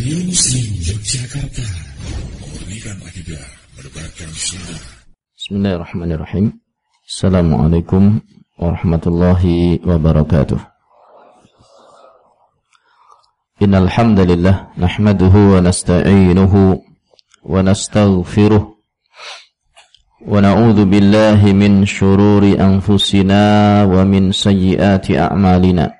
Radio Muslim Yogyakarta. Memurnikan akidah Mendebarkan sunnah Bismillahirrahmanirrahim. Assalamualaikum warahmatullahi wabarakatuh. Innal hamdalillah nahmaduhu wa nasta'inuhu wa nastaghfiruh wa na'udzu billahi min shururi anfusina wa min sayyiati a'malina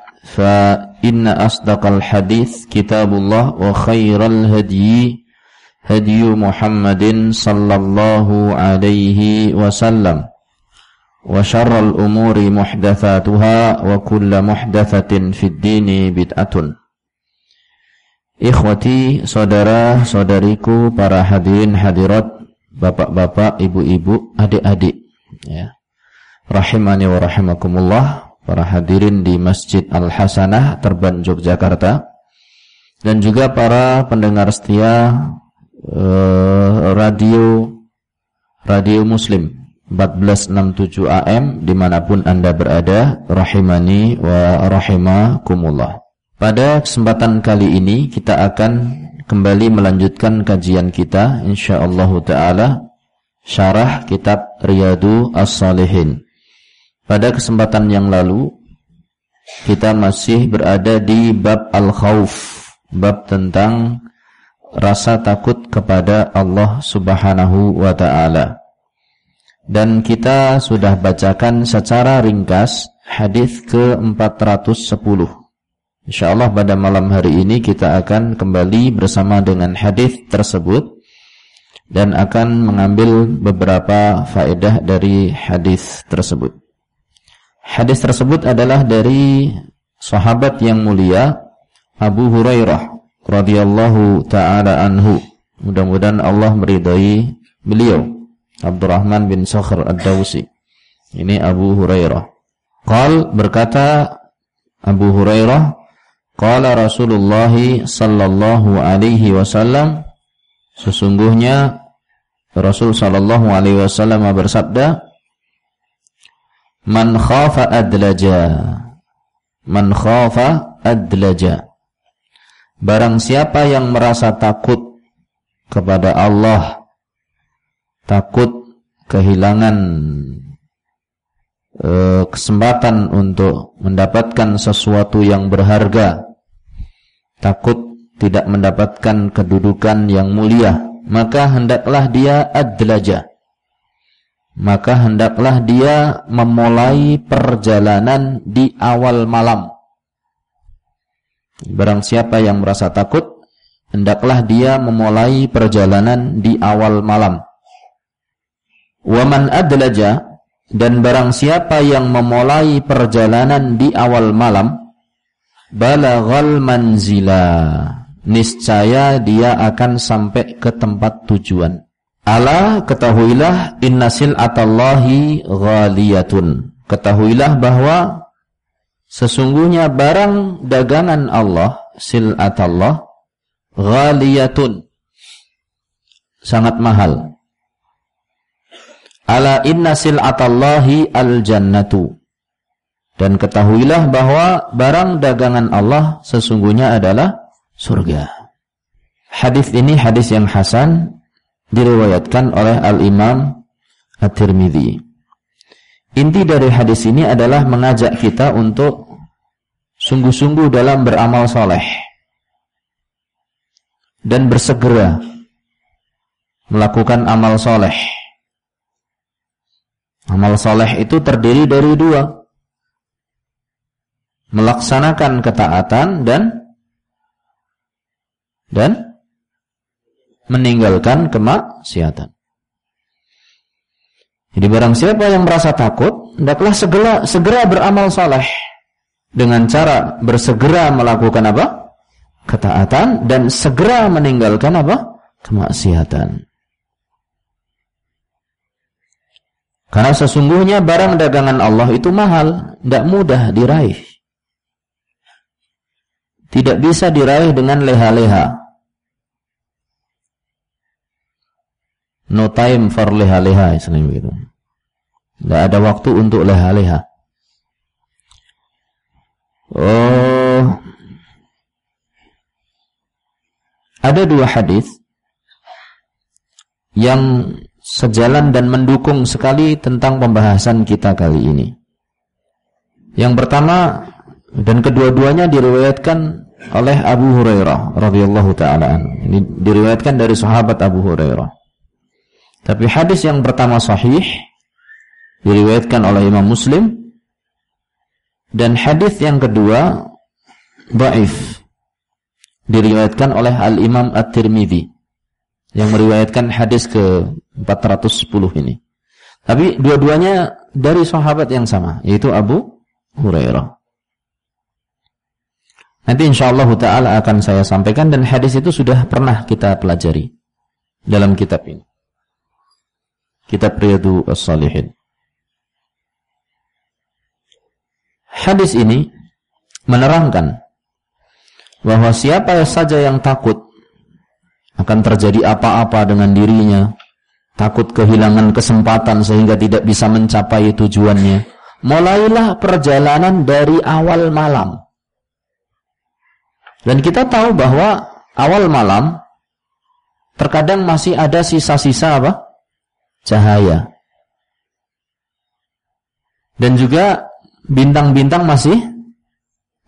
فإن أصدق الحديث كتاب الله وخير الهدي هدي محمد صلى الله عليه وسلم وشر الأمور محدثاتها وكل محدثة في الدين بدعة Ikhwati, saudara-saudariku, para hadirin hadirat, bapak-bapak, ibu-ibu, adik-adik, ya. Rahimani wa rahimakumullah para hadirin di Masjid Al-Hasanah Terban Yogyakarta dan juga para pendengar setia eh, radio radio Muslim 1467 AM di mana pun anda berada rahimani wa rahimakumullah. Pada kesempatan kali ini kita akan kembali melanjutkan kajian kita insyaallah taala syarah kitab Riyadu As-Salihin pada kesempatan yang lalu kita masih berada di bab al-khauf, bab tentang rasa takut kepada Allah Subhanahu wa taala. Dan kita sudah bacakan secara ringkas hadis ke-410. Insyaallah pada malam hari ini kita akan kembali bersama dengan hadis tersebut dan akan mengambil beberapa faedah dari hadis tersebut. Hadis tersebut adalah dari sahabat yang mulia Abu Hurairah radhiyallahu taala anhu. Mudah-mudahan Allah meridai beliau. Abdurrahman bin Sakhr Ad-Dawsi. Ini Abu Hurairah. Qal berkata Abu Hurairah, qala Rasulullah sallallahu alaihi wasallam sesungguhnya Rasul sallallahu alaihi wasallam bersabda Man khafa adlaja. Man khafa adlaja. Barang siapa yang merasa takut kepada Allah, takut kehilangan e, kesempatan untuk mendapatkan sesuatu yang berharga, takut tidak mendapatkan kedudukan yang mulia, maka hendaklah dia adlaja maka hendaklah dia memulai perjalanan di awal malam. Barang siapa yang merasa takut, hendaklah dia memulai perjalanan di awal malam. Waman adlaja dan barang siapa yang memulai perjalanan di awal malam, balaghal manzila. Niscaya dia akan sampai ke tempat tujuan. Ala ketahuilah innasil atallahi ghaliyatun. Ketahuilah bahwa sesungguhnya barang dagangan Allah, silatallah ghaliyatun. Sangat mahal. Ala inna sil'atallahi al-jannatu. Dan ketahuilah bahwa barang dagangan Allah sesungguhnya adalah surga. Hadis ini hadis yang hasan diriwayatkan oleh Al-Imam At-Tirmidzi. Inti dari hadis ini adalah mengajak kita untuk sungguh-sungguh dalam beramal soleh dan bersegera melakukan amal soleh. Amal soleh itu terdiri dari dua. Melaksanakan ketaatan dan dan meninggalkan kemaksiatan. Jadi barang siapa yang merasa takut, hendaklah segera segera beramal saleh dengan cara bersegera melakukan apa? ketaatan dan segera meninggalkan apa? kemaksiatan. Karena sesungguhnya barang dagangan Allah itu mahal, tidak mudah diraih. Tidak bisa diraih dengan leha-leha. No time for leha-leha, istilahnya begitu. Tidak ada waktu untuk leha-leha. Oh, ada dua hadis yang sejalan dan mendukung sekali tentang pembahasan kita kali ini. Yang pertama dan kedua-duanya diriwayatkan oleh Abu Hurairah radhiyallahu taala Ini diriwayatkan dari sahabat Abu Hurairah. Tapi hadis yang pertama sahih diriwayatkan oleh Imam Muslim dan hadis yang kedua dhaif diriwayatkan oleh Al Imam At-Tirmidzi yang meriwayatkan hadis ke 410 ini. Tapi dua-duanya dari sahabat yang sama, yaitu Abu Hurairah. Nanti insyaallah taala akan saya sampaikan dan hadis itu sudah pernah kita pelajari dalam kitab ini. Kitab Riyadu As-Salihin. Hadis ini menerangkan bahwa siapa saja yang takut akan terjadi apa-apa dengan dirinya takut kehilangan kesempatan sehingga tidak bisa mencapai tujuannya. Mulailah perjalanan dari awal malam. Dan kita tahu bahwa awal malam terkadang masih ada sisa-sisa apa? Cahaya. Dan juga bintang-bintang masih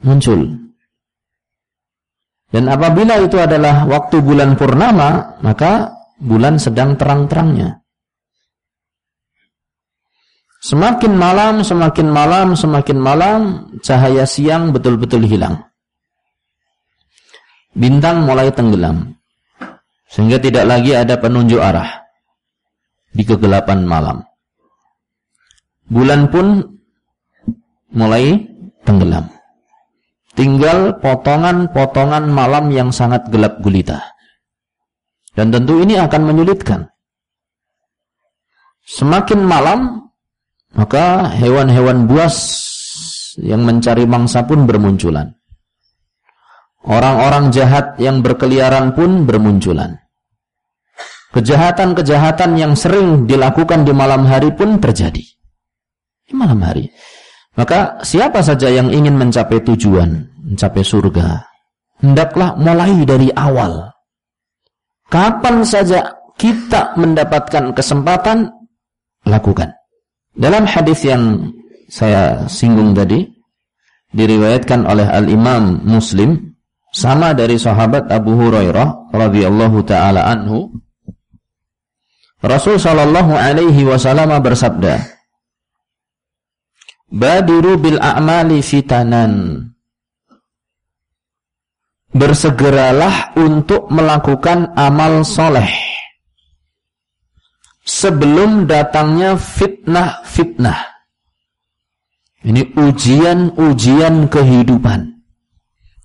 muncul. Dan apabila itu adalah waktu bulan purnama, maka bulan sedang terang-terangnya. Semakin malam, semakin malam, semakin malam, cahaya siang betul-betul hilang. Bintang mulai tenggelam. Sehingga tidak lagi ada penunjuk arah di kegelapan malam. Bulan pun mulai tenggelam. Tinggal potongan-potongan malam yang sangat gelap gulita. Dan tentu ini akan menyulitkan. Semakin malam, maka hewan-hewan buas yang mencari mangsa pun bermunculan. Orang-orang jahat yang berkeliaran pun bermunculan. Kejahatan-kejahatan yang sering dilakukan di malam hari pun terjadi. Di malam hari. Maka siapa saja yang ingin mencapai tujuan, mencapai surga, hendaklah mulai dari awal Kapan saja kita mendapatkan kesempatan, lakukan. Dalam hadis yang saya singgung tadi, diriwayatkan oleh Al-Imam Muslim, sama dari sahabat Abu Hurairah radhiyallahu taala anhu, Rasul sallallahu alaihi wasallam bersabda, "Badiru bil a'mali fitanan." bersegeralah untuk melakukan amal soleh sebelum datangnya fitnah-fitnah. Ini ujian-ujian kehidupan.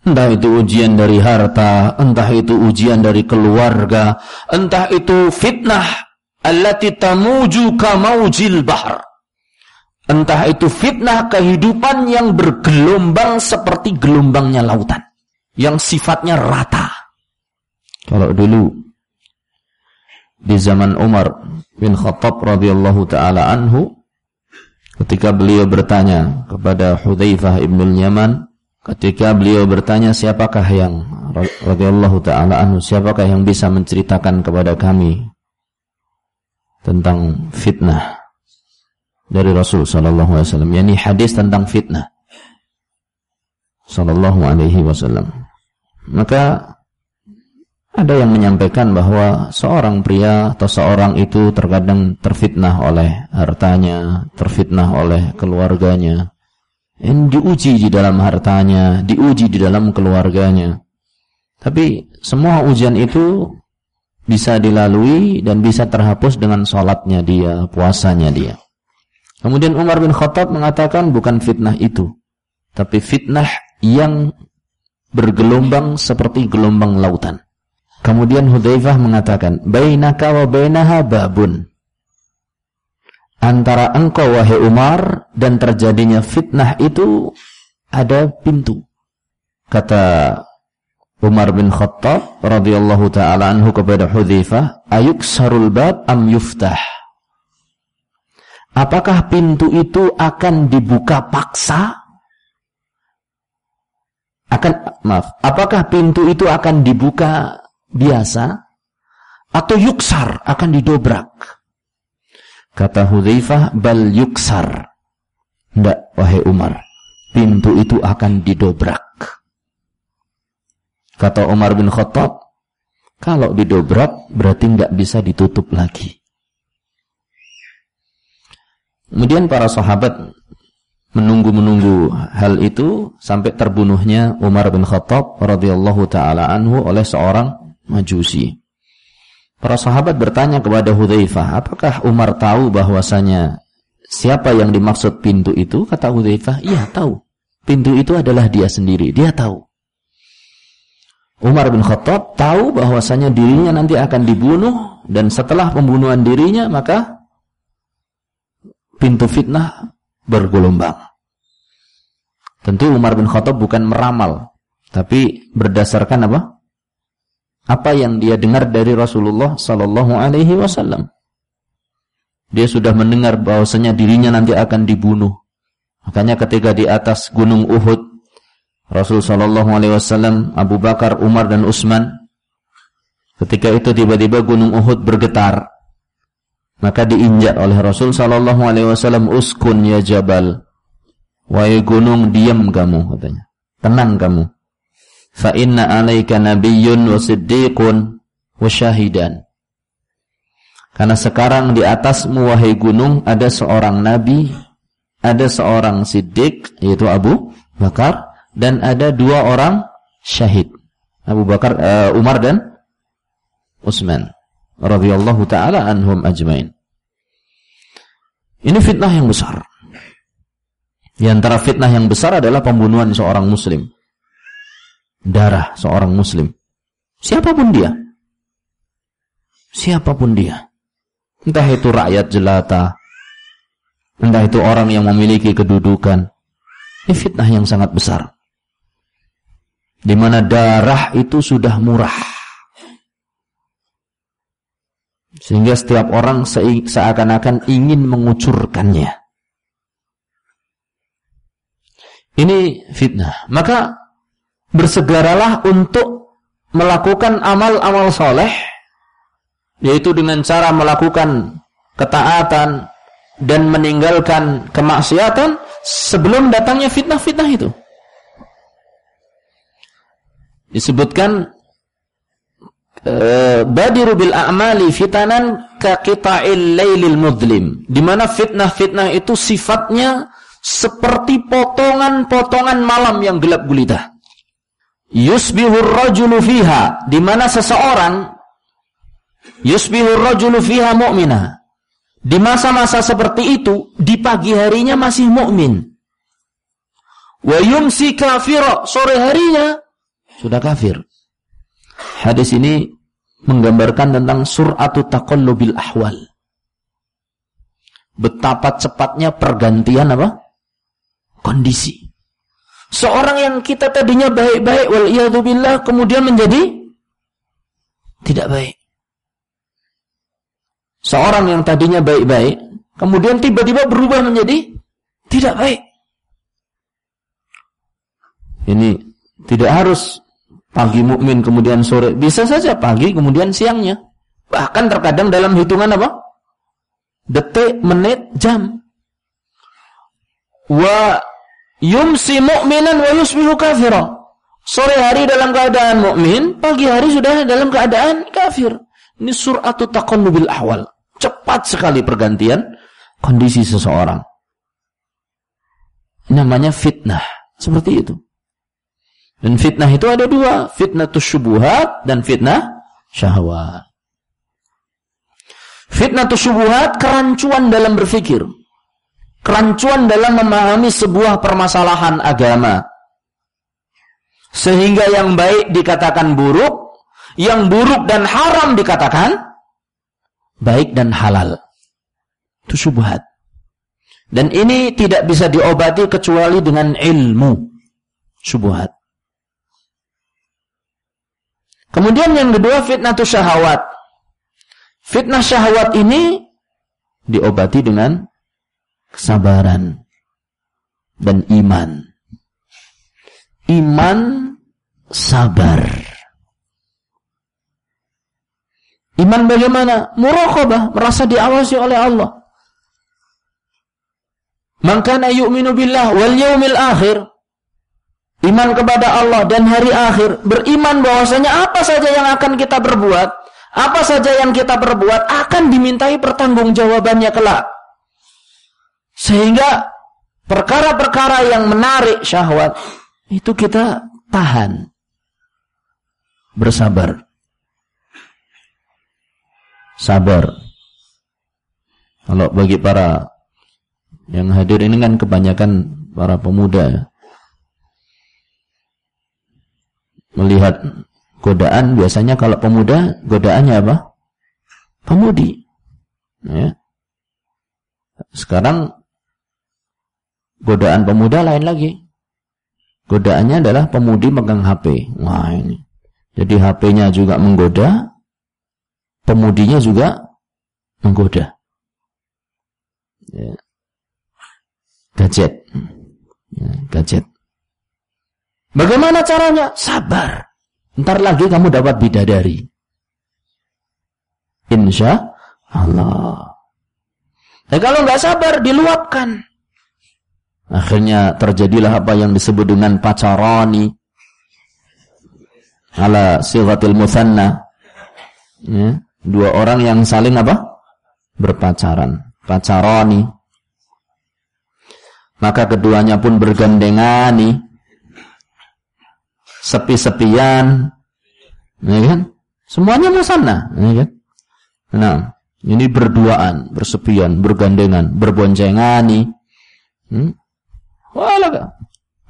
Entah itu ujian dari harta, entah itu ujian dari keluarga, entah itu fitnah allati tamuju kamaujil bahar. Entah itu fitnah kehidupan yang bergelombang seperti gelombangnya lautan yang sifatnya rata. Kalau dulu di zaman Umar bin Khattab radhiyallahu taala anhu ketika beliau bertanya kepada Hudzaifah ibn Yaman ketika beliau bertanya siapakah yang radhiyallahu taala anhu siapakah yang bisa menceritakan kepada kami tentang fitnah dari Rasul sallallahu alaihi wasallam yakni hadis tentang fitnah sallallahu alaihi wasallam maka ada yang menyampaikan bahwa seorang pria atau seorang itu terkadang terfitnah oleh hartanya, terfitnah oleh keluarganya. Ini diuji di dalam hartanya, diuji di dalam keluarganya. Tapi semua ujian itu bisa dilalui dan bisa terhapus dengan sholatnya dia, puasanya dia. Kemudian Umar bin Khattab mengatakan bukan fitnah itu, tapi fitnah yang bergelombang seperti gelombang lautan. Kemudian Hudzaifah mengatakan, "Bainaka wa bainaha babun." antara engkau wahai Umar dan terjadinya fitnah itu ada pintu. Kata Umar bin Khattab radhiyallahu taala anhu kepada Hudzaifah, "Ayuk sarul bab am yuftah?" Apakah pintu itu akan dibuka paksa? Akan maaf, apakah pintu itu akan dibuka biasa atau yuksar akan didobrak? Kata Hudzaifah, bal yuksar. Tidak, wahai Umar. Pintu itu akan didobrak. Kata Umar bin Khattab, kalau didobrak berarti nggak bisa ditutup lagi. Kemudian para sahabat menunggu-menunggu hal itu sampai terbunuhnya Umar bin Khattab radhiyallahu taala anhu oleh seorang Majusi. Para sahabat bertanya kepada Hudzaifah, apakah Umar tahu bahwasanya siapa yang dimaksud pintu itu? Kata Hudzaifah, iya tahu. Pintu itu adalah dia sendiri, dia tahu. Umar bin Khattab tahu bahwasanya dirinya nanti akan dibunuh dan setelah pembunuhan dirinya maka pintu fitnah bergelombang. Tentu Umar bin Khattab bukan meramal, tapi berdasarkan apa? apa yang dia dengar dari Rasulullah sallallahu alaihi wasallam. Dia sudah mendengar bahwasanya dirinya nanti akan dibunuh. Makanya ketika di atas gunung Uhud Rasul sallallahu alaihi wasallam, Abu Bakar, Umar dan Utsman ketika itu tiba-tiba gunung Uhud bergetar. Maka diinjak oleh Rasul sallallahu alaihi wasallam, "Uskun ya jabal." Wahai gunung, diam kamu katanya. Tenang kamu fa inna alaika nabiyyun wa siddiqun wa syahidan. Karena sekarang di atasmu wahai gunung ada seorang nabi, ada seorang siddiq yaitu Abu Bakar dan ada dua orang syahid. Abu Bakar uh, Umar dan Utsman radhiyallahu taala anhum ajmain. Ini fitnah yang besar. Di antara fitnah yang besar adalah pembunuhan seorang muslim darah seorang muslim. Siapa pun dia. Siapa pun dia. Entah itu rakyat jelata. Entah itu orang yang memiliki kedudukan. Ini fitnah yang sangat besar. Di mana darah itu sudah murah. Sehingga setiap orang seakan-akan ingin mengucurkannya. Ini fitnah. Maka bersegeralah untuk melakukan amal-amal soleh, yaitu dengan cara melakukan ketaatan dan meninggalkan kemaksiatan sebelum datangnya fitnah-fitnah itu. Disebutkan eh, badiru bil a'mali fitanan ka qita'il lailil mudlim. Di mana fitnah-fitnah itu sifatnya seperti potongan-potongan malam yang gelap gulita. Yusbihur rajulu fiha. Di mana seseorang yusbihur rajulu fiha mu'mina. Di masa-masa seperti itu di pagi harinya masih mukmin wa yumsi kafira. Sore harinya sudah kafir hadis ini menggambarkan tentang suratu taqallubil ahwal betapa cepatnya pergantian apa kondisi Seorang yang kita tadinya baik-baik wal kemudian menjadi tidak baik. Seorang yang tadinya baik-baik kemudian tiba-tiba berubah menjadi tidak baik. Ini tidak harus pagi mukmin kemudian sore, bisa saja pagi kemudian siangnya. Bahkan terkadang dalam hitungan apa? Detik, menit, jam. Wa Yumsi mu'minan wa yusbihu kafira. Sore hari dalam keadaan mukmin, pagi hari sudah dalam keadaan kafir. Ini suratu taqallubil ahwal. Cepat sekali pergantian kondisi seseorang. Namanya fitnah. Seperti itu. Dan fitnah itu ada dua. Fitnah syubuhat dan fitnah syahwat. Fitnah syubuhat kerancuan dalam berfikir kerancuan dalam memahami sebuah permasalahan agama. Sehingga yang baik dikatakan buruk, yang buruk dan haram dikatakan baik dan halal. Itu. Dan ini tidak bisa diobati kecuali dengan ilmu. Syubhat. Kemudian yang kedua fitnah syahwat. Fitnah syahwat ini diobati dengan kesabaran dan iman. Iman sabar. Iman bagaimana? Muraqabah, merasa diawasi oleh Allah. Man kana yu'minu billah wal yaumil akhir. Iman kepada Allah dan hari akhir, beriman bahwasanya apa saja yang akan kita berbuat, apa saja yang kita berbuat akan dimintai pertanggungjawabannya kelak. Sehingga perkara-perkara yang menarik syahwat itu kita tahan. Bersabar. Sabar. Kalau bagi para yang hadir ini kan kebanyakan para pemuda ya. Melihat godaan biasanya kalau pemuda godaannya apa? Pemudi. Ya. Sekarang godaan pemuda lain lagi. Godaannya adalah pemudi megang HP. Wah ini. Jadi HP-nya juga menggoda, pemudinya juga menggoda. Ya gadget. Ya, gadget. Bagaimana caranya? Sabar. Ntar lagi kamu dapat bidadari. Insya Allah. Nah, kalau nggak sabar, diluapkan. Akhirnya terjadilah apa yang disebut dengan pacarani. Ala sigatil muthanna. Ya, dua orang yang saling apa? Berpacaran. Pacarani maka keduanya pun bergandengan nih sepi-sepian. Ya kan? Semuanya musanna ya kan? Nah ini berduaan bersepian bergandengan berboncengan nih. Hmm? Walah,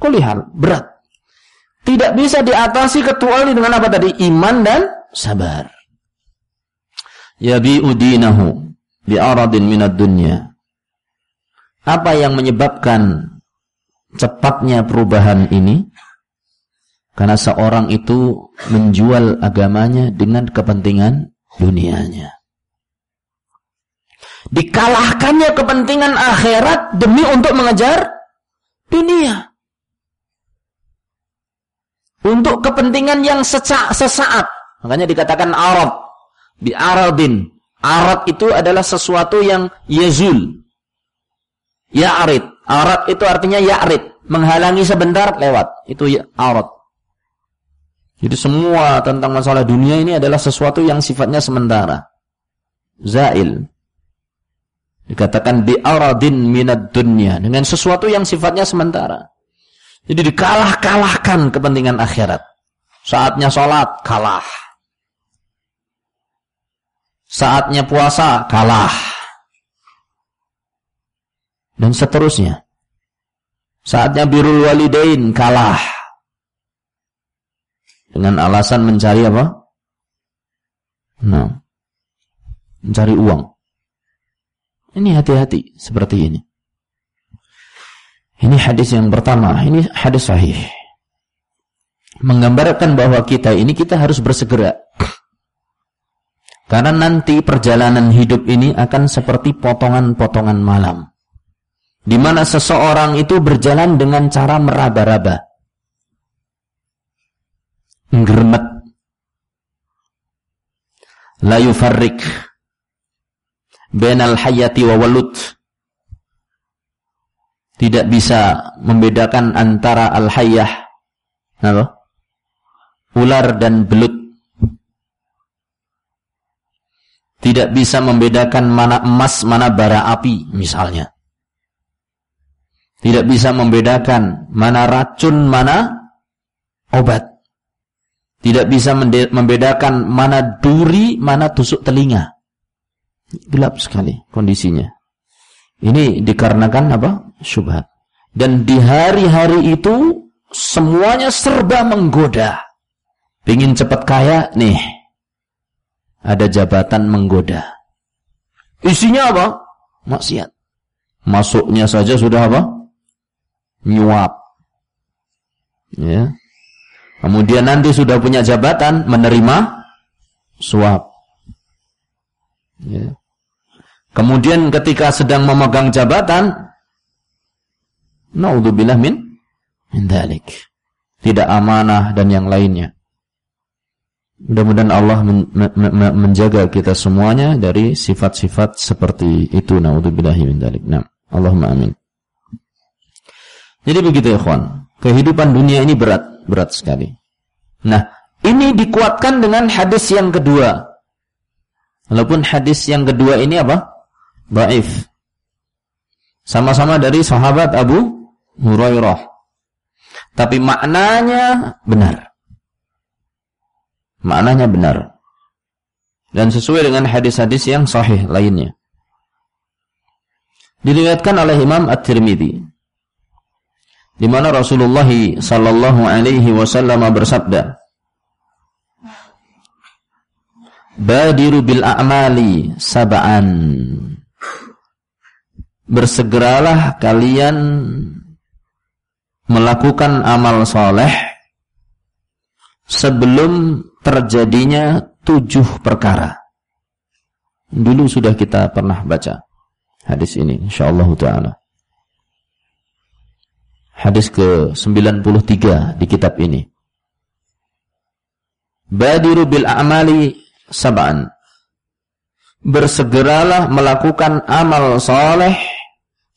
kulihal berat. Tidak bisa diatasi kecuali dengan apa tadi? Iman dan sabar. Ya bi udinahu bi aradin minad dunya. Apa yang menyebabkan cepatnya perubahan ini? Karena seorang itu menjual agamanya dengan kepentingan dunianya. Dikalahkannya kepentingan akhirat demi untuk mengejar dunia. Untuk kepentingan yang sesaat. Makanya dikatakan arad. Bi aradin. Arad itu adalah sesuatu yang yazul. Ya'rid. Arad itu artinya ya'rid. Menghalangi sebentar, lewat. Itu ya, arad. Jadi semua tentang masalah dunia ini adalah sesuatu yang sifatnya sementara. Zail. Dikatakan di aradin minad dunya. Dengan sesuatu yang sifatnya sementara. Jadi dikalah-kalahkan kepentingan akhirat. Saatnya sholat, kalah. Saatnya puasa, kalah dan seterusnya. Saatnya birul walidain kalah. Dengan alasan mencari apa? Nah, mencari uang. Ini hati-hati seperti ini. Ini hadis yang pertama, ini hadis sahih. Menggambarkan bahwa kita ini kita harus bersegera. Karena nanti perjalanan hidup ini akan seperti potongan-potongan malam di mana seseorang itu berjalan dengan cara meraba-raba. Ngremet. La yufarrik bainal hayati wa walut. Tidak bisa membedakan antara al-hayyah apa? Ular dan belut. Tidak bisa membedakan mana emas, mana bara api misalnya. Tidak bisa membedakan mana racun, mana obat. Tidak bisa membedakan mana duri, mana tusuk telinga. Gelap sekali kondisinya. Ini dikarenakan apa? Syubhat. Dan di hari-hari itu semuanya serba menggoda. Pingin cepat kaya, nih. Ada jabatan menggoda. Isinya apa? maksiat. Masuknya saja sudah apa? Nyuap. Ya. Kemudian nanti sudah punya jabatan menerima suap. Ya. Kemudian ketika sedang memegang jabatan, naudzubillah min min dalik. Tidak amanah dan yang lainnya. Mudah-mudahan Allah men men menjaga kita semuanya dari sifat-sifat seperti itu. Naudzubillah min dalik. Nah, Allahumma amin. Jadi begitu ya, kawan. Kehidupan dunia ini berat, berat sekali. Nah, ini dikuatkan dengan hadis yang kedua. Walaupun hadis yang kedua ini apa? Baif. Sama-sama dari sahabat Abu Hurairah. Tapi maknanya benar. Maknanya benar. Dan sesuai dengan hadis-hadis yang sahih lainnya. Diriwayatkan oleh Imam At-Tirmidzi di mana Rasulullah sallallahu alaihi wasallam bersabda Badiru bil a'mali sab'an Bersegeralah kalian melakukan amal soleh sebelum terjadinya tujuh perkara. Dulu sudah kita pernah baca hadis ini insyaallah taala hadis ke-93 di kitab ini. Badiru bil a'mali sab'an. Bersegeralah melakukan amal soleh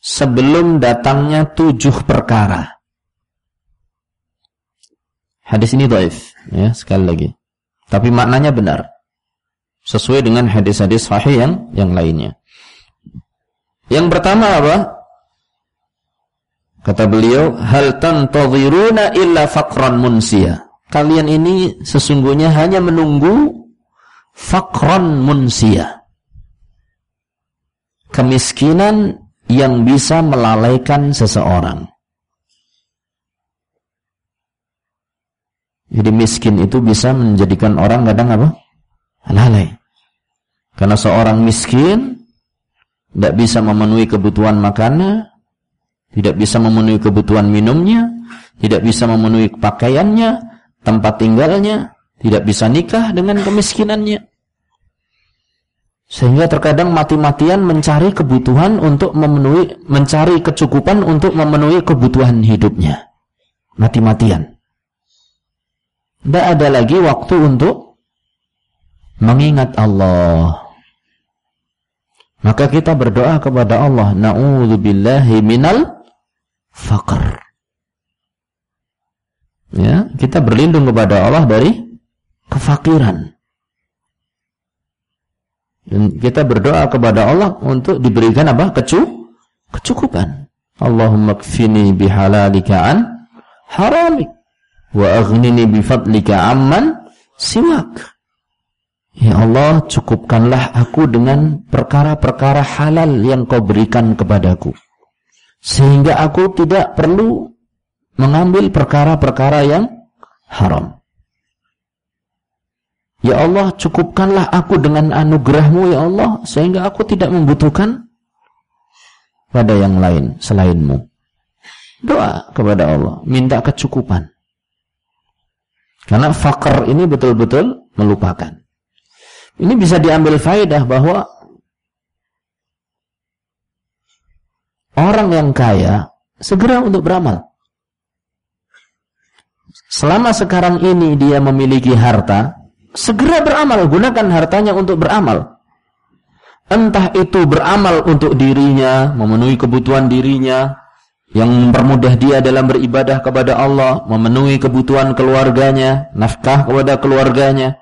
sebelum datangnya tujuh perkara. Hadis ini doif, ya sekali lagi. Tapi maknanya benar. Sesuai dengan hadis-hadis sahih yang yang lainnya. Yang pertama apa? Kata beliau, hal tantadhiruna illa faqran munsia. Kalian ini sesungguhnya hanya menunggu faqran munsia. Kemiskinan yang bisa melalaikan seseorang. Jadi miskin itu bisa menjadikan orang kadang apa? Lalai. Karena seorang miskin tidak bisa memenuhi kebutuhan makanan, tidak bisa memenuhi kebutuhan minumnya, tidak bisa memenuhi pakaiannya, tempat tinggalnya, tidak bisa nikah dengan kemiskinannya. Sehingga terkadang mati-matian mencari kebutuhan untuk memenuhi, mencari kecukupan untuk memenuhi kebutuhan hidupnya. Mati-matian. Tidak ada lagi waktu untuk mengingat Allah. Maka kita berdoa kepada Allah, Na'udzubillahi minal faqr. Ya, kita berlindung kepada Allah dari kefakiran. Dan kita berdoa kepada Allah untuk diberikan apa? Kecu kecukupan. Allahumma kfini bihalalika an haramik wa aghnini bifadlika amman siwak. Ya Allah, cukupkanlah aku dengan perkara-perkara halal yang kau berikan kepadaku. Sehingga aku tidak perlu mengambil perkara-perkara yang haram. Ya Allah, cukupkanlah aku dengan anugerahmu ya Allah, sehingga aku tidak membutuhkan pada yang lain selainmu. Doa kepada Allah, minta kecukupan. Karena fakir ini betul-betul melupakan. Ini bisa diambil faedah bahwa orang yang kaya segera untuk beramal. Selama sekarang ini dia memiliki harta, segera beramal, gunakan hartanya untuk beramal. Entah itu beramal untuk dirinya, memenuhi kebutuhan dirinya, yang mempermudah dia dalam beribadah kepada Allah, memenuhi kebutuhan keluarganya, nafkah kepada keluarganya,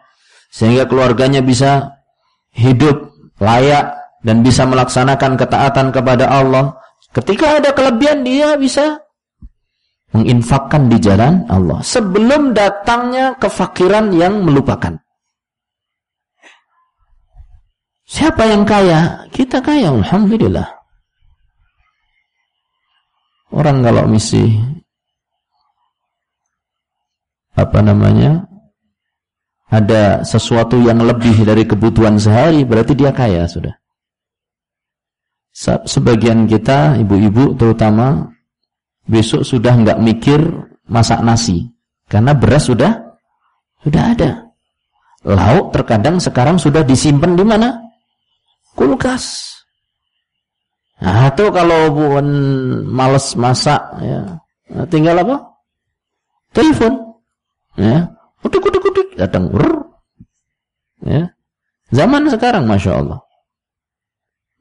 sehingga keluarganya bisa hidup layak dan bisa melaksanakan ketaatan kepada Allah, Ketika ada kelebihan dia bisa menginfakkan di jalan Allah sebelum datangnya kefakiran yang melupakan. Siapa yang kaya? Kita kaya, alhamdulillah. Orang kalau misi apa namanya? Ada sesuatu yang lebih dari kebutuhan sehari, berarti dia kaya sudah. Sebagian kita, ibu-ibu terutama, besok sudah nggak mikir masak nasi. Karena beras sudah sudah ada. Lauk terkadang sekarang sudah disimpan di mana? Kulkas. Nah, itu kalau pun males masak ya, tinggal apa? Telepon. Ya. Udik-udik-udik datang. Ya. Zaman sekarang Masya Allah.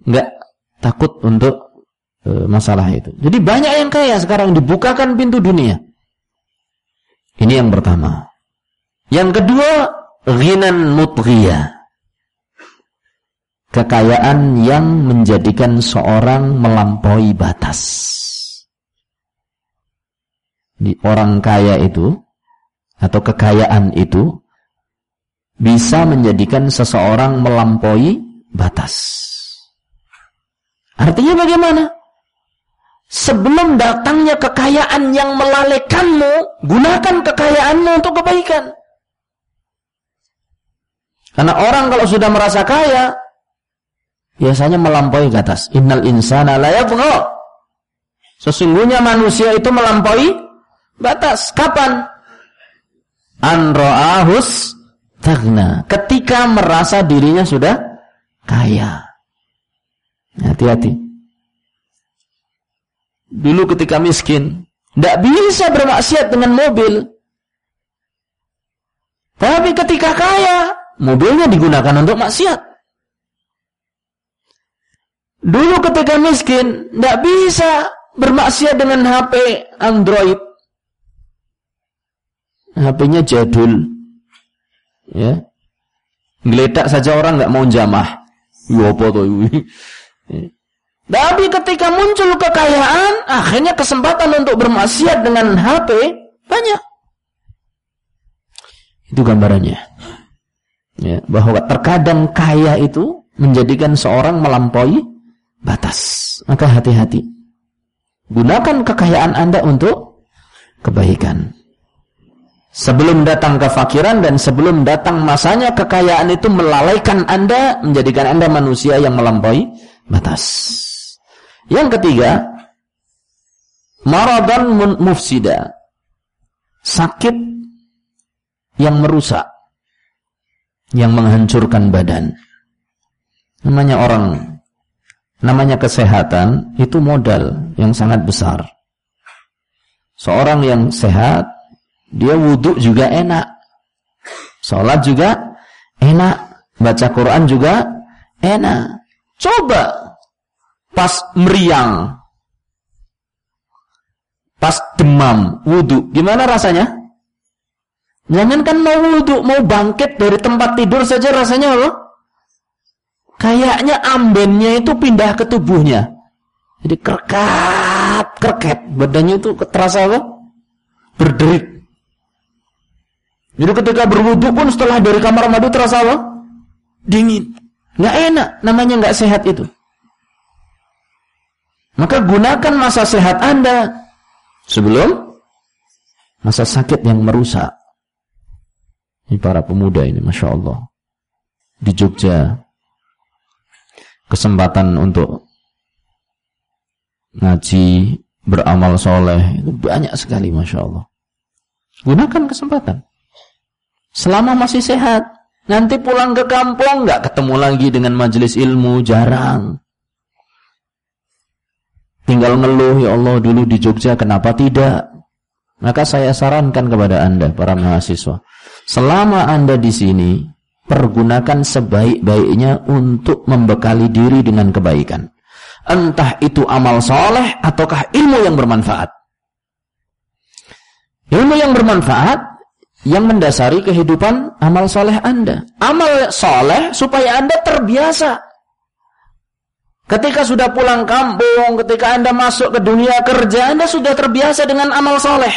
Enggak takut untuk e, masalah itu. Jadi banyak yang kaya sekarang dibukakan pintu dunia. Ini yang pertama. Yang kedua, ghinan mutghiyah. Kekayaan yang menjadikan seorang melampaui batas. Di orang kaya itu atau kekayaan itu bisa menjadikan seseorang melampaui batas. Artinya bagaimana? Sebelum datangnya kekayaan yang melalaikanmu, gunakan kekayaanmu untuk kebaikan. Karena orang kalau sudah merasa kaya, biasanya melampaui ke atas. Innal insana la Sesungguhnya manusia itu melampaui batas. Kapan? Anro'ahus tagna. Ketika merasa dirinya sudah kaya. Hati-hati. Dulu ketika miskin, tidak bisa bermaksiat dengan mobil. Tapi ketika kaya, mobilnya digunakan untuk maksiat. Dulu ketika miskin, tidak bisa bermaksiat dengan HP Android. HP-nya jadul. Ya. Geledak saja orang nggak mau jamah. Ya apa tuh? Tapi ketika muncul kekayaan, akhirnya kesempatan untuk bermaksiat dengan HP banyak. Itu gambarannya. Ya, bahwa terkadang kaya itu menjadikan seorang melampaui batas. Maka hati-hati. Gunakan kekayaan Anda untuk kebaikan. Sebelum datang kefakiran dan sebelum datang masanya kekayaan itu melalaikan Anda, menjadikan Anda manusia yang melampaui batas. Yang ketiga, maradan mufsida. Sakit yang merusak. Yang menghancurkan badan. Namanya orang, namanya kesehatan, itu modal yang sangat besar. Seorang yang sehat, dia wudhu juga enak. Sholat juga enak. Baca Quran juga enak. Coba pas meriang, pas demam, wudhu, gimana rasanya? Jangan kan mau wudhu, mau bangkit dari tempat tidur saja rasanya apa? Kayaknya ambennya itu pindah ke tubuhnya. Jadi kerkat, kerket. Badannya itu terasa apa? Berderit. Jadi ketika berwudhu pun setelah dari kamar mandi terasa apa? Dingin. Nggak enak, namanya nggak sehat itu. Maka gunakan masa sehat Anda sebelum masa sakit yang merusak. Ini para pemuda ini, Masya Allah. Di Jogja, kesempatan untuk ngaji, beramal soleh, itu banyak sekali, Masya Allah. Gunakan kesempatan. Selama masih sehat. Nanti pulang ke kampung, nggak ketemu lagi dengan majelis ilmu, jarang. Tinggal ngeluh, ya Allah dulu di Jogja kenapa tidak? Maka saya sarankan kepada Anda, para mahasiswa. Selama Anda di sini, pergunakan sebaik-baiknya untuk membekali diri dengan kebaikan. Entah itu amal soleh ataukah ilmu yang bermanfaat. Ilmu yang bermanfaat yang mendasari kehidupan amal soleh Anda. Amal soleh supaya Anda terbiasa Ketika sudah pulang kampung, ketika Anda masuk ke dunia kerja, Anda sudah terbiasa dengan amal soleh.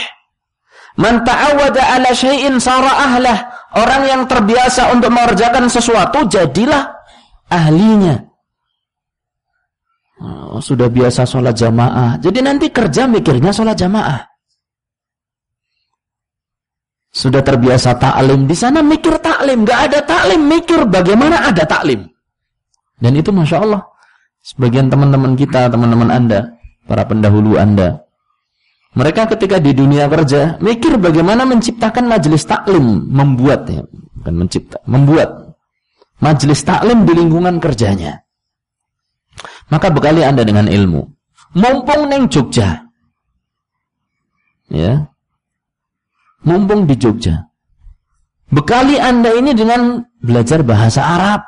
Man ta'awada ala syai'in sara ahlah. Orang yang terbiasa untuk mengerjakan sesuatu, jadilah ahlinya. Oh, sudah biasa sholat jamaah. Jadi nanti kerja mikirnya sholat jamaah. Sudah terbiasa taklim di sana mikir taklim, gak ada taklim mikir bagaimana ada taklim. Dan itu masya Allah Sebagian teman-teman kita, teman-teman Anda, para pendahulu Anda, mereka ketika di dunia kerja mikir bagaimana menciptakan majelis taklim, membuat ya, bukan mencipta, membuat majelis taklim di lingkungan kerjanya. Maka bekali Anda dengan ilmu. Mumpung neng Jogja. Ya. Mumpung di Jogja. Bekali Anda ini dengan belajar bahasa Arab.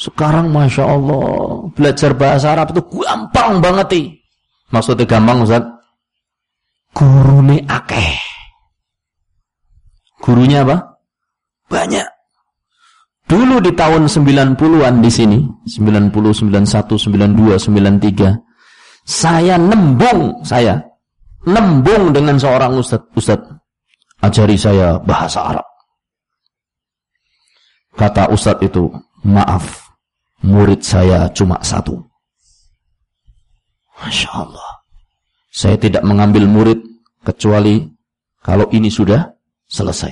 Sekarang Masya Allah, belajar bahasa Arab itu gampang banget nih. Maksudnya gampang Ustaz? Gurune akeh. Gurunya apa? Banyak. Dulu di tahun 90-an di sini, 90, 91, 92, 93, saya nembung, saya nembung dengan seorang ustaz, ustaz, ajari saya bahasa Arab. Kata ustaz itu, maaf, murid saya cuma satu. Masya Allah. Saya tidak mengambil murid kecuali kalau ini sudah selesai.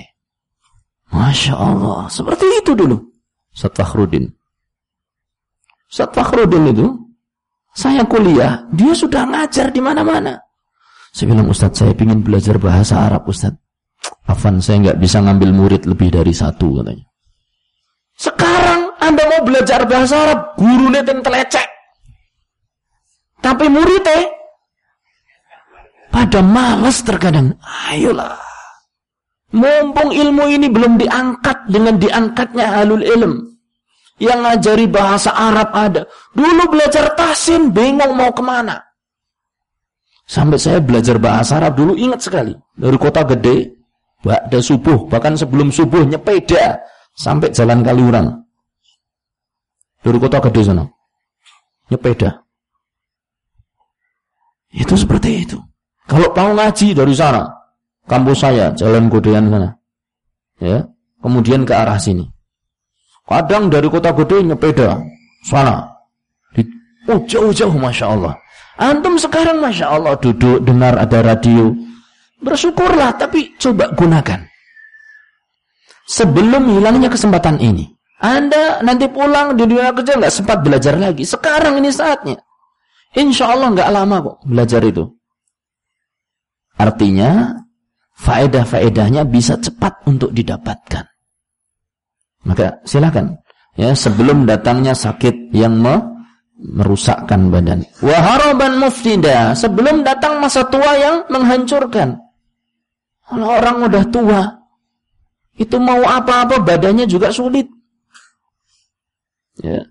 Masya Allah. Seperti itu dulu. Ustaz Fakhrudin. Ustaz Fakhrudin itu, saya kuliah, dia sudah ngajar di mana-mana. Saya bilang, Ustaz, saya ingin belajar bahasa Arab, Ustaz. Afan, saya nggak bisa ngambil murid lebih dari satu, katanya. Sekarang Anda mau belajar bahasa Arab, gurunya yang telecek. Tapi muridnya pada males terkadang. Ayolah. Mumpung ilmu ini belum diangkat dengan diangkatnya halul ilm. Yang ngajari bahasa Arab ada. Dulu belajar tasin, bingung mau ke mana. Sampai saya belajar bahasa Arab dulu ingat sekali. Dari kota gede, ada subuh, bahkan sebelum subuh nyepeda sampai jalan Kaliurang. Dari kota gede sana. Nyepeda. Itu seperti itu. Kalau mau ngaji dari sana, kampus saya, Jalan Godean sana. Ya, kemudian ke arah sini. Kadang dari kota gede nyepeda sana. Di, oh jauh-jauh Masya Allah. Antum sekarang Masya Allah duduk dengar ada radio. Bersyukurlah tapi coba gunakan. Sebelum hilangnya kesempatan ini. Anda nanti pulang di dunia kerja nggak sempat belajar lagi. Sekarang ini saatnya. Insya Allah nggak lama kok belajar itu. Artinya faedah-faedahnya bisa cepat untuk didapatkan. Maka silakan ya sebelum datangnya sakit yang me merusakkan badan. Waharaban muftida sebelum datang masa tua yang menghancurkan. Kalau orang udah tua itu mau apa-apa badannya juga sulit. Ya.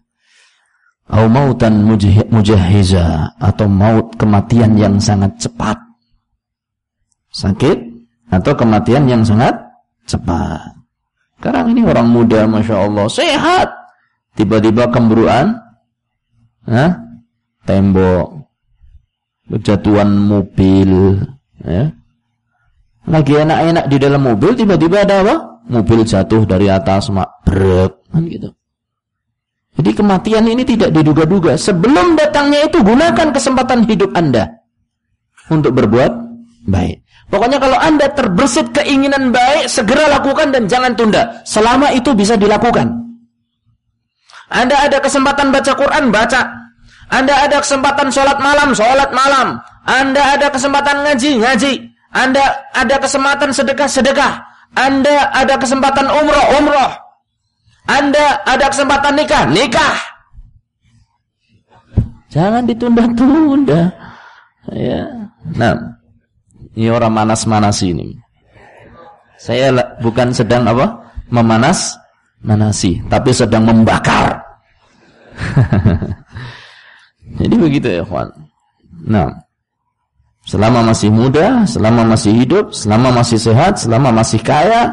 Au mautan mujahiza atau maut kematian yang sangat cepat. Sakit atau kematian yang sangat cepat. Sekarang ini orang muda, masya Allah, sehat. Tiba-tiba kemburuan, Hah? tembok, kejatuhan mobil, ya. Lagi enak-enak di dalam mobil, tiba-tiba ada apa? Mobil jatuh dari atas, mak brek, kan gitu. Jadi kematian ini tidak diduga-duga. Sebelum datangnya itu gunakan kesempatan hidup Anda untuk berbuat baik. Pokoknya kalau Anda terbersit keinginan baik, segera lakukan dan jangan tunda. Selama itu bisa dilakukan. Anda ada kesempatan baca Quran, baca. Anda ada kesempatan sholat malam, sholat malam. Anda ada kesempatan ngaji, ngaji. Anda ada kesempatan sedekah, sedekah. Anda ada kesempatan umroh, umroh. Anda ada kesempatan nikah, nikah. Jangan ditunda-tunda. Ya. Nah, ini orang manas-manas ini. Saya bukan sedang apa? Memanas manasi, tapi sedang membakar. Jadi begitu ya, kawan. Nah, selama masih muda, selama masih hidup, selama masih sehat, selama masih kaya,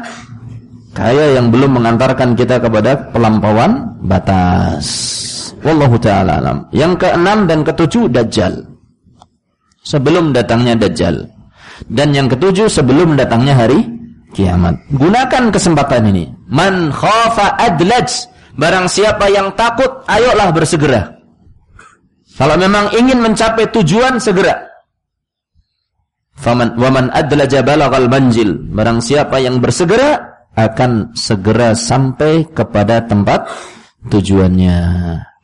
kaya yang belum mengantarkan kita kepada pelampauan batas. Wallahu taala alam. Yang keenam dan ketujuh dajjal. Sebelum datangnya dajjal. Dan yang ketujuh sebelum datangnya hari kiamat. Gunakan kesempatan ini. Man khafa adlaj. Barang siapa yang takut, ayolah bersegera. Kalau memang ingin mencapai tujuan, segera. Faman waman adlaja balagal manjil. Barang siapa yang bersegera akan segera sampai kepada tempat tujuannya.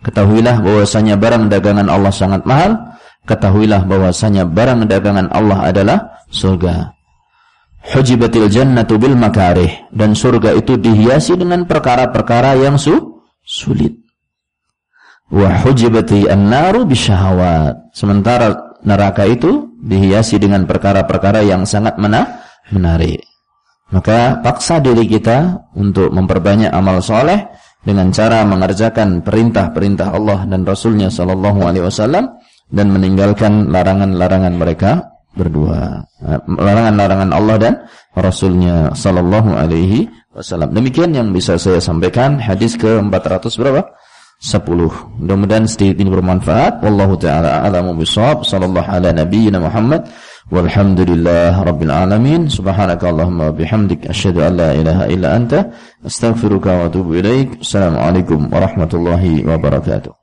Ketahuilah bahwasanya barang dagangan Allah sangat mahal. Ketahuilah bahwasanya barang dagangan Allah adalah surga. Hujibatil jannatu bil makarih dan surga itu dihiasi dengan perkara-perkara yang su sulit. Wa hujibati an-naru bisyahawat. Sementara neraka itu dihiasi dengan perkara-perkara yang sangat mena menarik. Maka paksa diri kita untuk memperbanyak amal soleh dengan cara mengerjakan perintah-perintah Allah dan Rasulnya Sallallahu Alaihi Wasallam dan meninggalkan larangan-larangan mereka berdua, larangan-larangan Allah dan Rasulnya Sallallahu Alaihi Wasallam. Demikian yang bisa saya sampaikan hadis ke 400 berapa? 10. Mudah-mudahan sedikit ini bermanfaat. Wallahu taala a'lamu bishawab. Sallallahu ala nabiyyina Muhammad walhamdulillah rabbil alamin. Subhanakallahumma bihamdik asyhadu an la ilaha illa anta astaghfiruka wa atubu ilaik. Assalamualaikum warahmatullahi wabarakatuh.